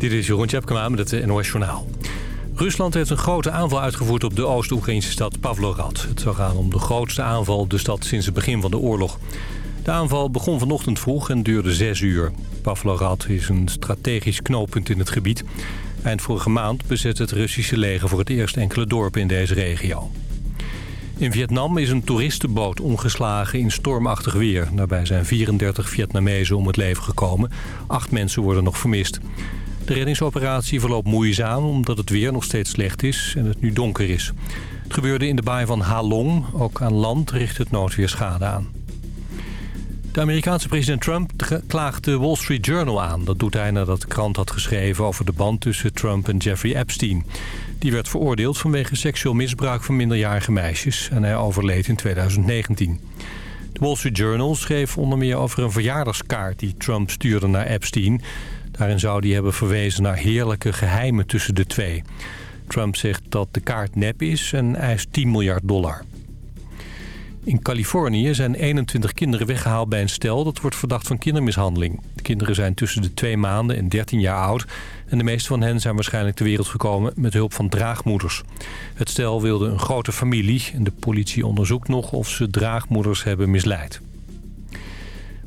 Dit is Jeroen Tjepkema met het NOS Journaal. Rusland heeft een grote aanval uitgevoerd op de Oost-Oekraïnse stad Pavlograd. Het zou gaan om de grootste aanval op de stad sinds het begin van de oorlog. De aanval begon vanochtend vroeg en duurde zes uur. Pavlograd is een strategisch knooppunt in het gebied. Eind vorige maand bezette het Russische leger voor het eerst enkele dorpen in deze regio. In Vietnam is een toeristenboot omgeslagen in stormachtig weer. Daarbij zijn 34 Vietnamezen om het leven gekomen. Acht mensen worden nog vermist. De reddingsoperatie verloopt moeizaam omdat het weer nog steeds slecht is en het nu donker is. Het gebeurde in de baai van Ha Long. Ook aan land richt het noodweer schade aan. De Amerikaanse president Trump klaagt de Wall Street Journal aan. Dat doet hij nadat de krant had geschreven over de band tussen Trump en Jeffrey Epstein. Die werd veroordeeld vanwege seksueel misbruik van minderjarige meisjes en hij overleed in 2019. De Wall Street Journal schreef onder meer over een verjaardagskaart die Trump stuurde naar Epstein. Daarin zou hij hebben verwezen naar heerlijke geheimen tussen de twee. Trump zegt dat de kaart nep is en eist 10 miljard dollar. In Californië zijn 21 kinderen weggehaald bij een stel... dat wordt verdacht van kindermishandeling. De kinderen zijn tussen de twee maanden en 13 jaar oud... en de meeste van hen zijn waarschijnlijk ter wereld gekomen... met hulp van draagmoeders. Het stel wilde een grote familie... en de politie onderzoekt nog of ze draagmoeders hebben misleid.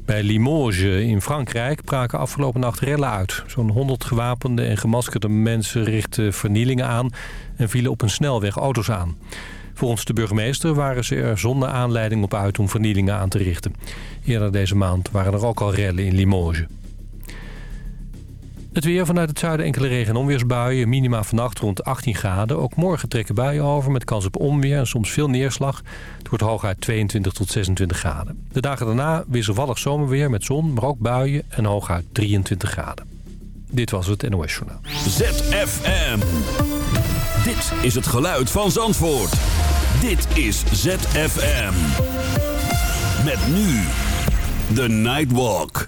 Bij Limoges in Frankrijk braken afgelopen nacht rellen uit. Zo'n 100 gewapende en gemaskerde mensen richtten vernielingen aan... en vielen op een snelweg auto's aan. Volgens de burgemeester waren ze er zonder aanleiding op uit om vernielingen aan te richten. Eerder deze maand waren er ook al rellen in Limoges. Het weer vanuit het zuiden enkele regen- en onweersbuien. Minima vannacht rond 18 graden. Ook morgen trekken buien over met kans op onweer en soms veel neerslag. Het wordt hooguit 22 tot 26 graden. De dagen daarna wisselvallig zomerweer met zon, maar ook buien en hooguit 23 graden. Dit was het NOS Journaal. ZFM. Dit is het geluid van Zandvoort. Dit is ZFM. Met nu The Nightwalk.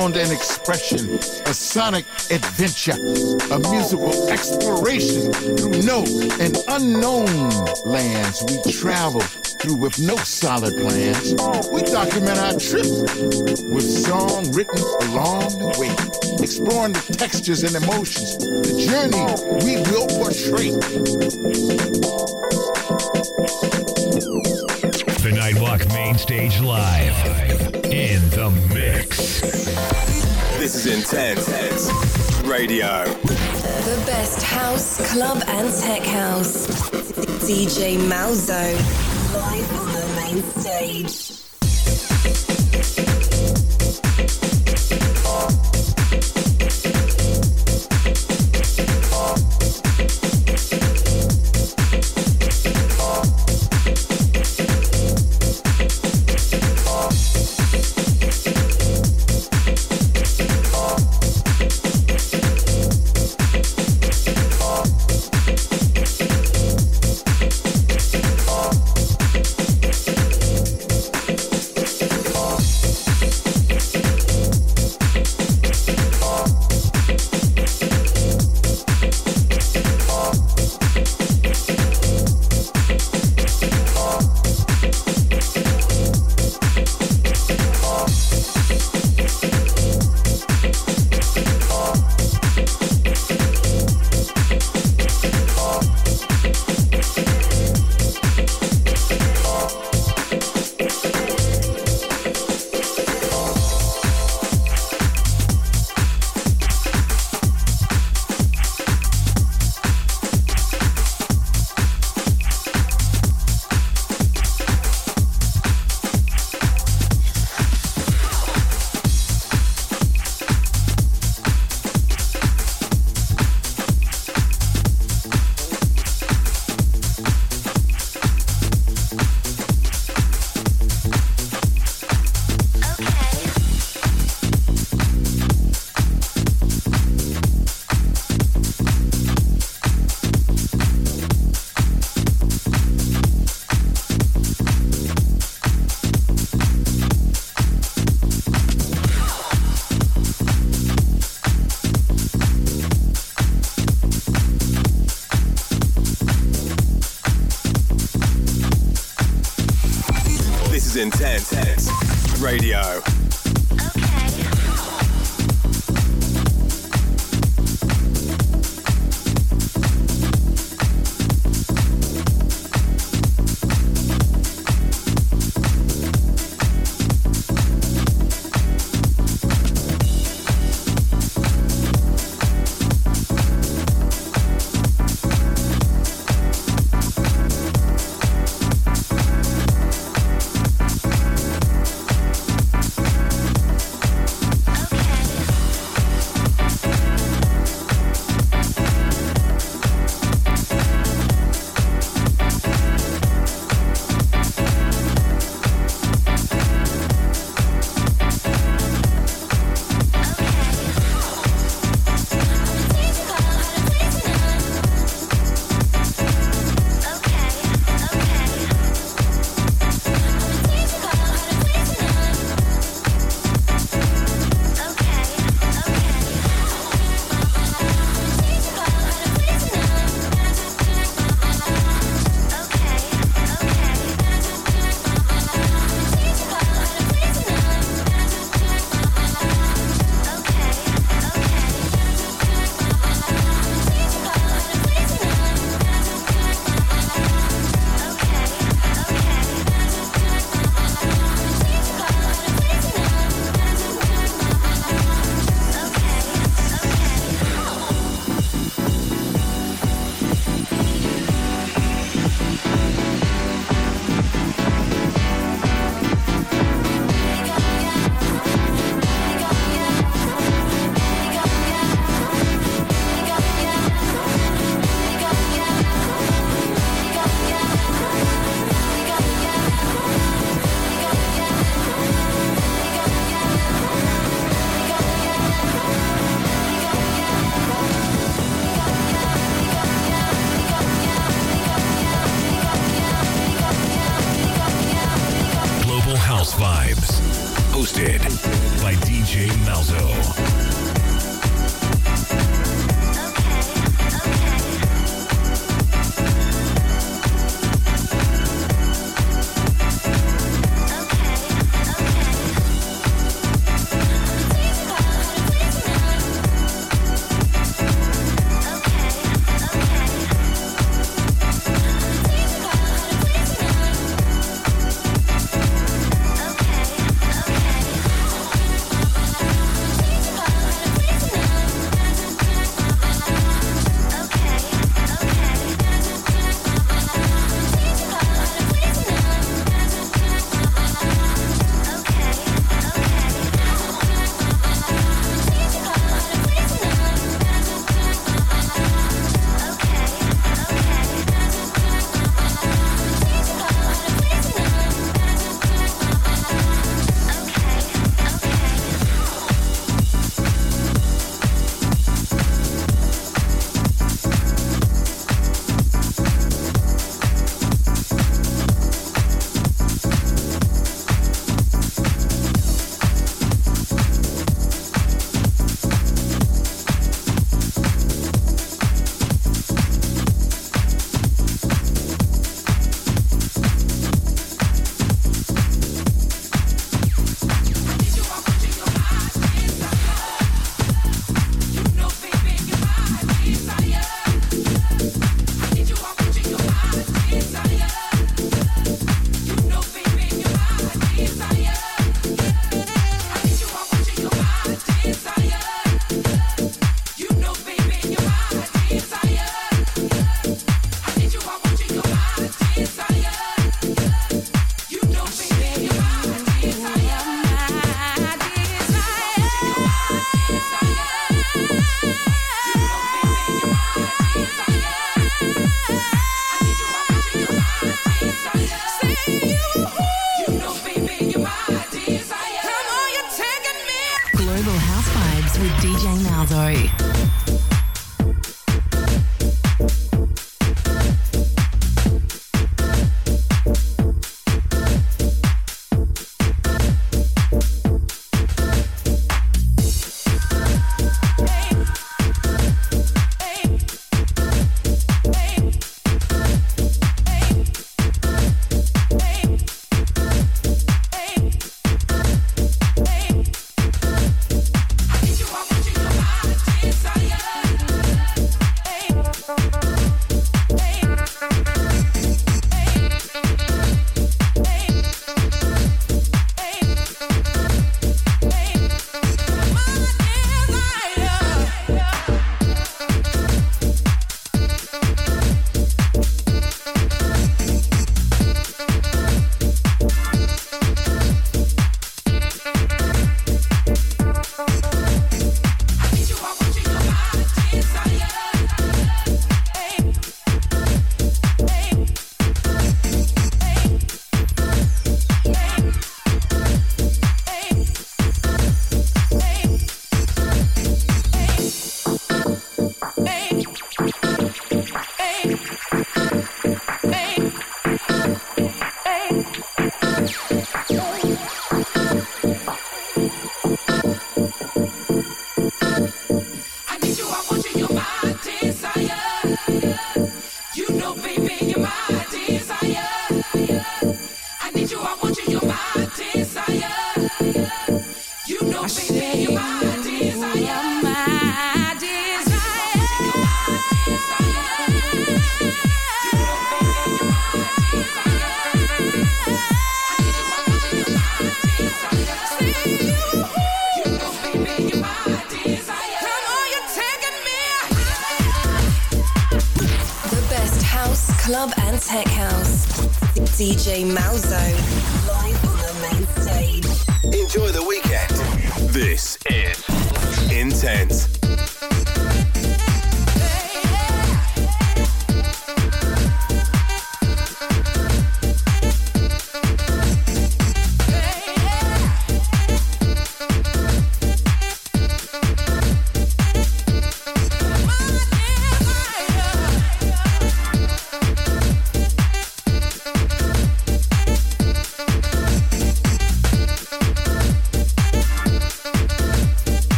Sound and expression, a sonic adventure, a musical exploration through no and unknown lands we travel through with no solid plans. We document our trip with song written along the way, exploring the textures and emotions, the journey we will portray. Stage Live in the mix. This is Intense Radio. The best house, club, and tech house. DJ Malzo. Live on the main stage. Radio.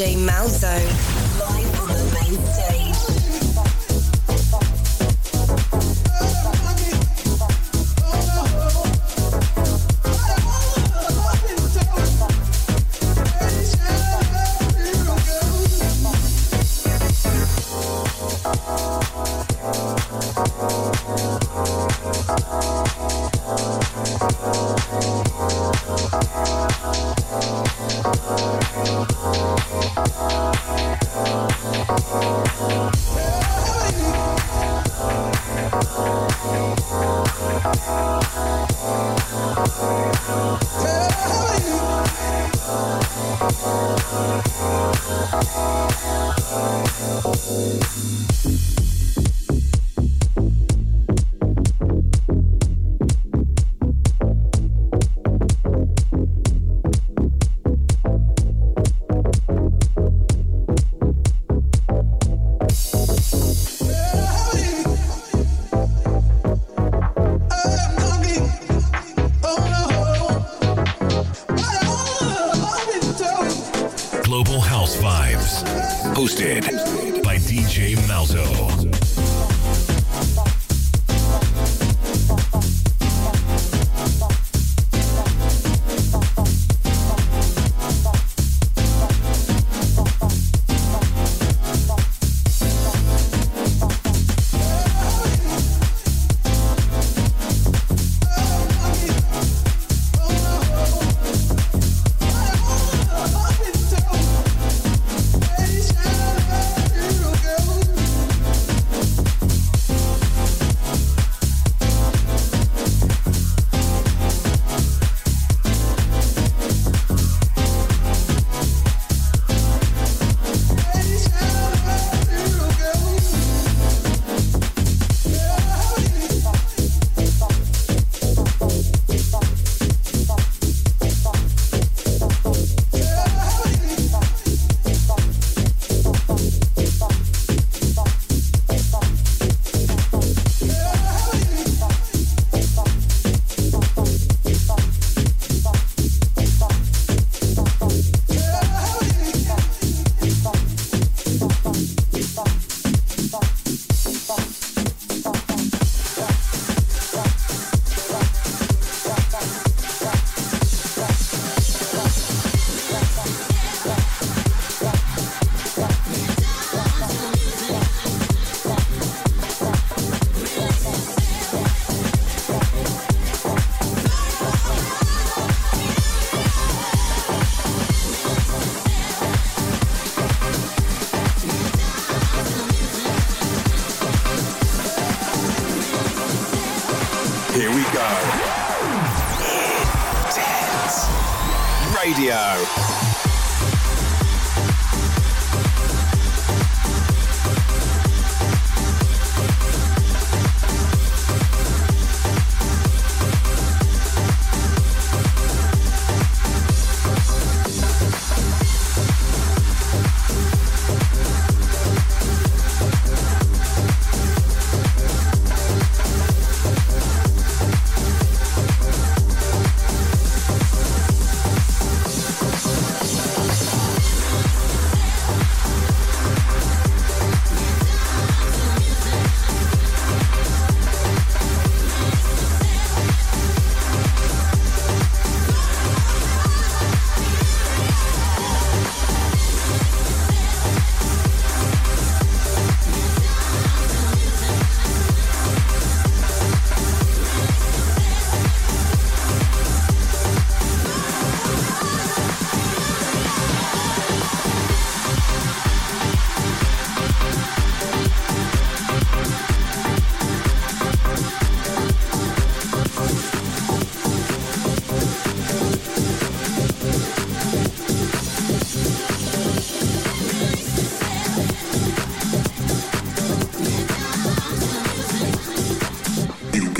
DJ Malzo,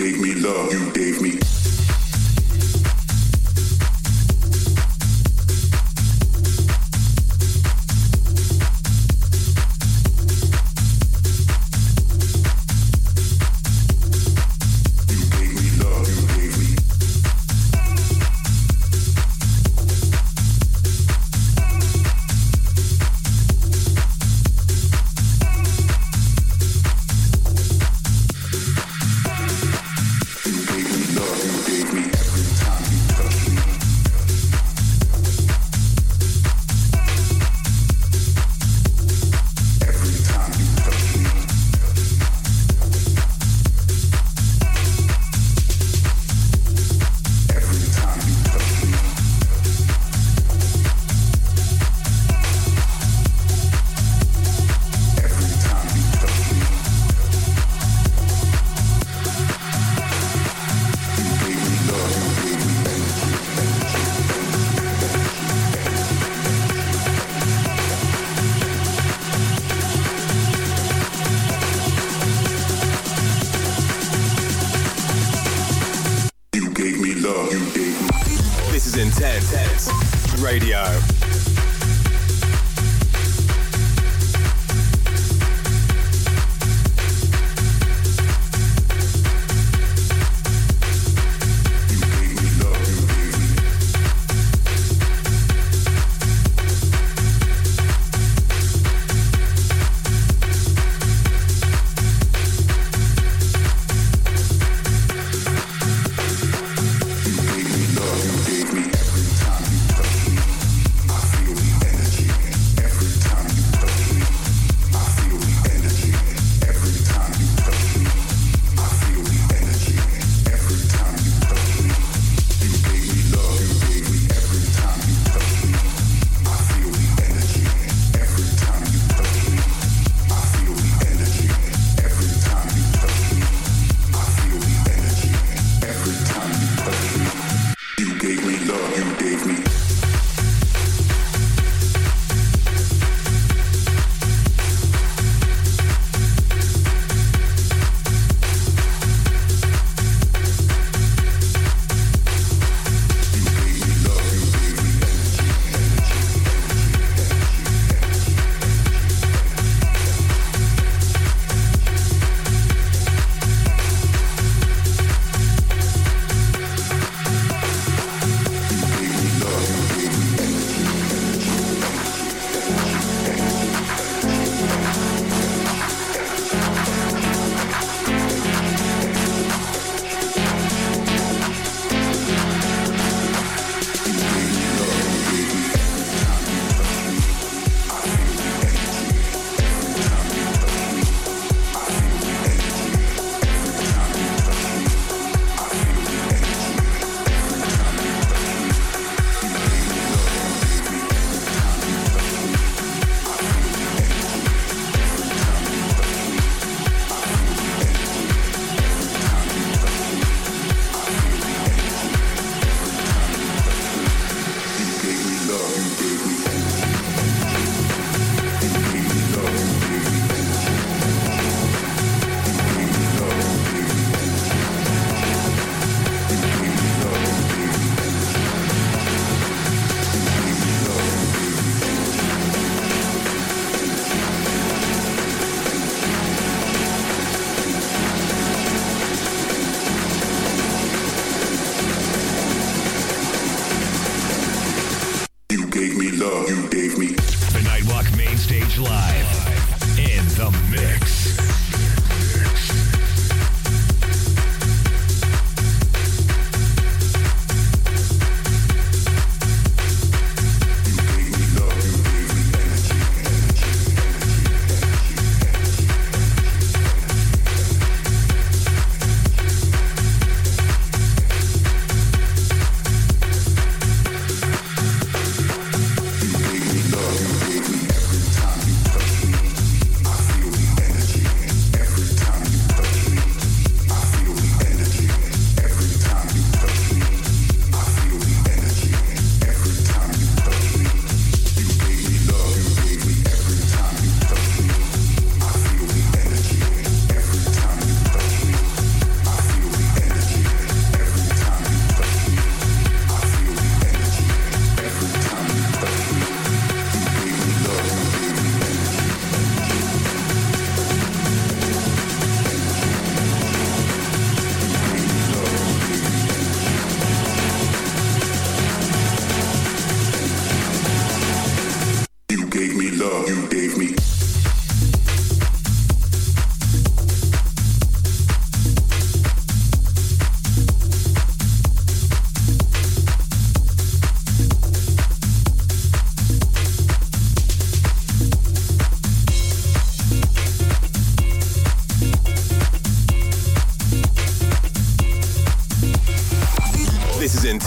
gave me love, you gave me.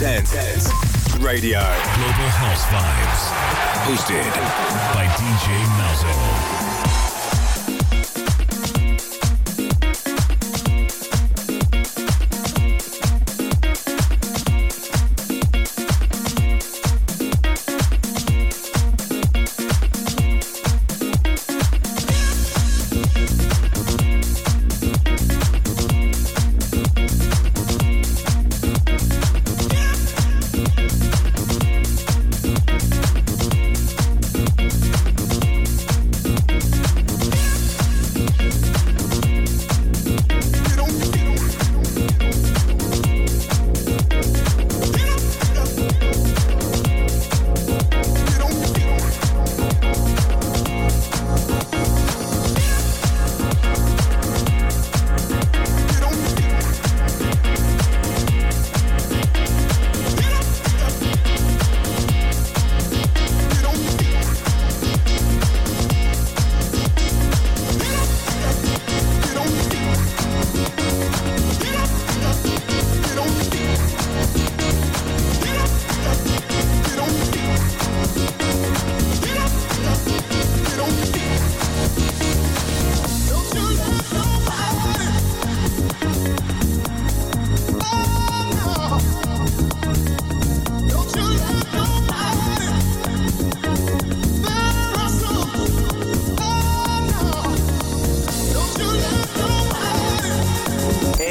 Radio. Global House Vibes. Hosted by DJ Malzo.